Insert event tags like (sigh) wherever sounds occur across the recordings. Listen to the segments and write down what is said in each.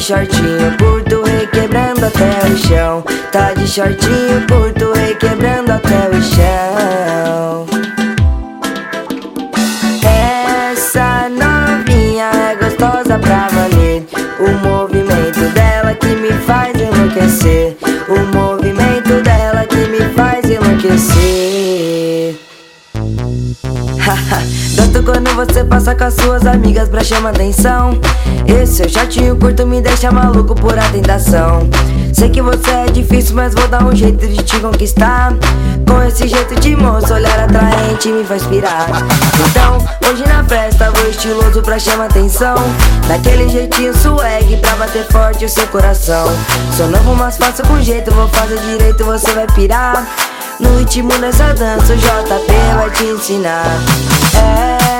shortinho curto, requebrando até o chão. Tá de shortinho curto, requebrando até o chão. Essa novinha é gostosa pra valer. O movimento dela que me faz enlouquecer. O (laughs) Tanto quando você passa com as suas amigas pra chamar atenção. Esse seu chatinho curto me deixa maluco por a tentação. Sei que você é difícil, mas vou dar um jeito de te conquistar. Com esse jeito de moço, olhar atraente me faz pirar. Então, hoje na festa, vou estiloso pra chamar atenção. Daquele jeitinho swag pra bater forte o seu coração. Sou novo, mas faço com jeito, vou fazer direito, você vai pirar. No ritmo dessa dança, o JP vai te ensinar.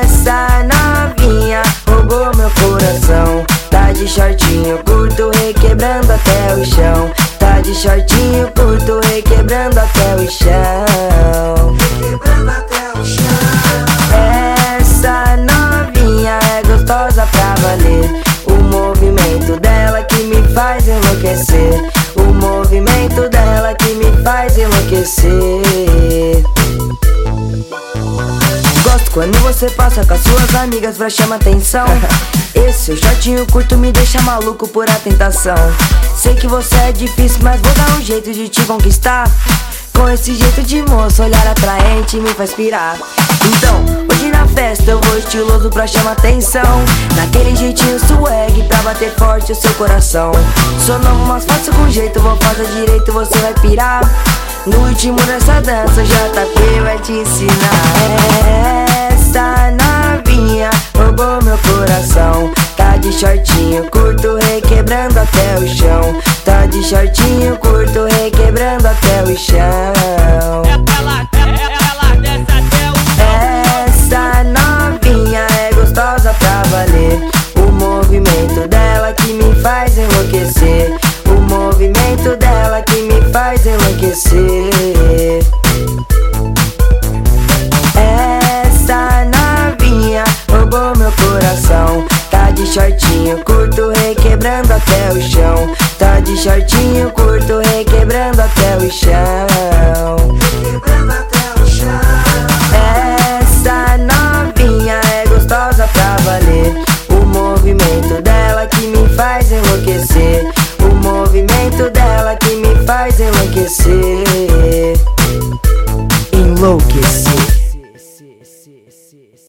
Essa novinha roubou meu coração. Tá de shortinho curto, requebrando até o chão. Tá de shortinho curto, requebrando até o chão. Requebrando até o chão. Essa novinha é gostosa pra valer. O movimento dela que me faz enlouquecer. O movimento faz enlouquecer. Gosto quando você passa com as suas amigas pra chamar atenção. (laughs) Esse seu shortinho curto me deixa maluco por a tentação. Sei que você é difícil, mas vou dar um jeito de te conquistar. Com esse jeito de moço, olhar atraente me faz pirar. Então, hoje na festa eu vou estiloso pra chamar atenção. Naquele jeitinho swag pra bater forte o seu coração. Sou novo, mas faço com jeito, vou fazer direito, você vai pirar. No ritmo dessa dança, JP vai te ensinar. Essa novinha roubou meu coração. Tá de shortinho curto, requebrando até o chão. Tá de shortinho curto, requebrando até o chão. Enlouquecer. Essa novinha roubou meu coração. Tá de shortinho curto, requebrando até o chão. Tá de shortinho curto, requebrando até o chão. Enlouquecer. Enlouquecer.